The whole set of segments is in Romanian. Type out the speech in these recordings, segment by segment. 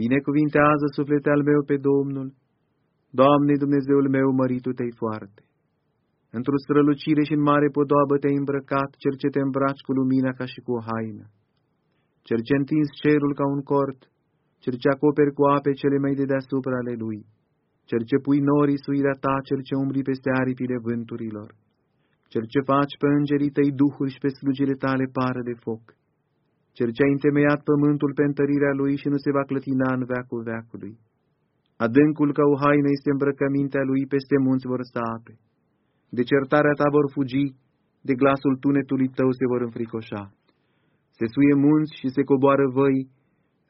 Binecuvintează suflete al meu pe Domnul, Doamne Dumnezeul meu, măritu te foarte. Într-o strălucire și în mare podoabă te-ai îmbrăcat, cer ce te îmbraci cu lumina ca și cu o haină. Cer ce întins cerul ca un cort, cer ce acoperi cu ape cele mai de deasupra ale lui. Cer ce pui norii suirea ta, cer ce umbli peste aripile vânturilor. Cer ce faci pe îngerii tăi duhuri și pe slugile tale pară de foc. Cer ce a întemeiat pământul pe întărirea lui și nu se va clătina în veacul veacului. Adâncul ca o haină este îmbrăcămintea lui, peste munți vor sta ape. De certarea ta vor fugi, de glasul tunetului tău se vor înfricoșa. Se suie munți și se coboară văi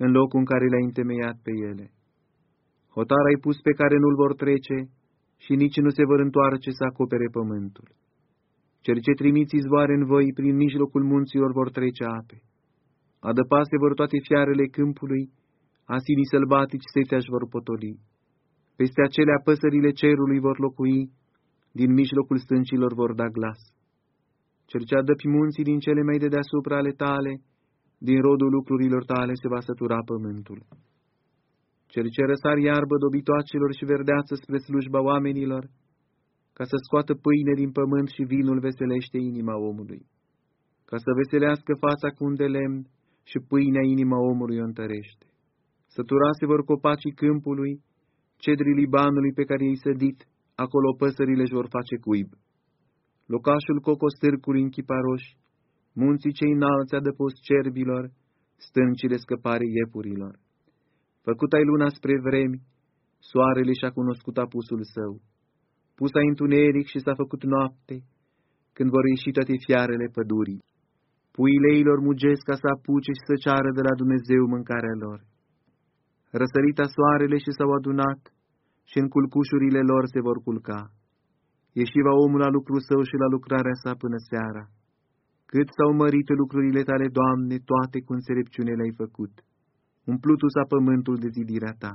în locul în care le-ai întemeiat pe ele. Hotar ai pus pe care nu-l vor trece și nici nu se vor întoarce să acopere pământul. Cel ce trimiți izvoare în voi, prin mijlocul munților vor trece ape. Adăpase vor toate fiarele câmpului, asinii sălbatici setea vor potoli. Peste acelea păsările cerului vor locui, din mijlocul stâncilor vor da glas. Cel ce adăpi munții din cele mai de deasupra ale tale, din rodul lucrurilor tale se va sătura pământul. Cel ce răsar iarbă dobitoacelor și verdeață spre slujba oamenilor, ca să scoată pâine din pământ și vinul veselește inima omului, ca să veselească fața cu un de lemn și pâinea inima omului o întărește. Săturase vor copacii câmpului, cedrii Libanului pe care i-ai sădit, acolo păsările își vor face cuib. Locașul cocostârcului în chiparoși, munții cei înalți adăpost cerbilor, stâncile scăpare iepurilor. Făcut ai luna spre vremi, soarele și-a cunoscut apusul său. Pus ai întuneric și s-a făcut noapte, când vor ieși toate fiarele pădurii. Puileilor mugesc ca să apuce și să ceară de la Dumnezeu mâncarea lor. Răsărita soarele și s-au adunat, și în culcușurile lor se vor culca. Ieșiva omul la lucru său și la lucrarea sa până seara. Cât s-au mărit lucrurile tale, Doamne, toate cu înțelepciune le-ai făcut. Umplutu s-a pământul de zidirea ta.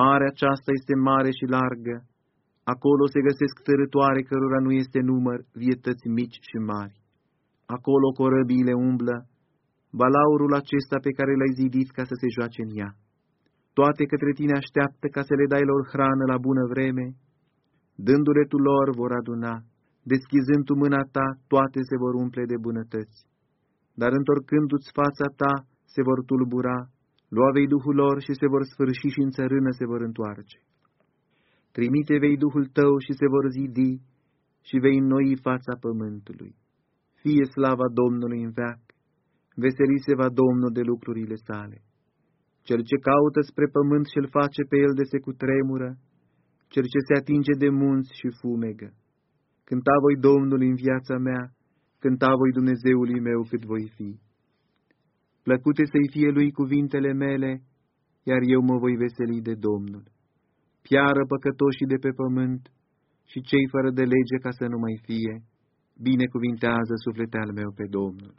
Marea aceasta este mare și largă. Acolo se găsesc tărătoare cărora nu este număr, vietăți mici și mari. Acolo corăbiile umblă, balaurul acesta pe care l-ai zidit ca să se joace în ea toate către tine așteaptă ca să le dai lor hrană la bună vreme, dându-le tu lor vor aduna, deschizând tu mâna ta, toate se vor umple de bunătăți. Dar întorcându-ți fața ta, se vor tulbura, lua vei Duhul lor și se vor sfârși și în țărână se vor întoarce. Trimite vei Duhul tău și se vor zidi și vei înnoi fața pământului. Fie slava Domnului în veac, veseli se va Domnul de lucrurile sale. Cel ce caută spre pământ și-l face pe el de se cutremură, cel ce se atinge de munți și fumegă. Cânta voi Domnul în viața mea, cânta voi Dumnezeului meu cât voi fi. Plăcute să-i fie lui cuvintele mele, iar eu mă voi veseli de Domnul. Piară păcătoșii de pe pământ și cei fără de lege ca să nu mai fie, binecuvintează suflete al meu pe Domnul.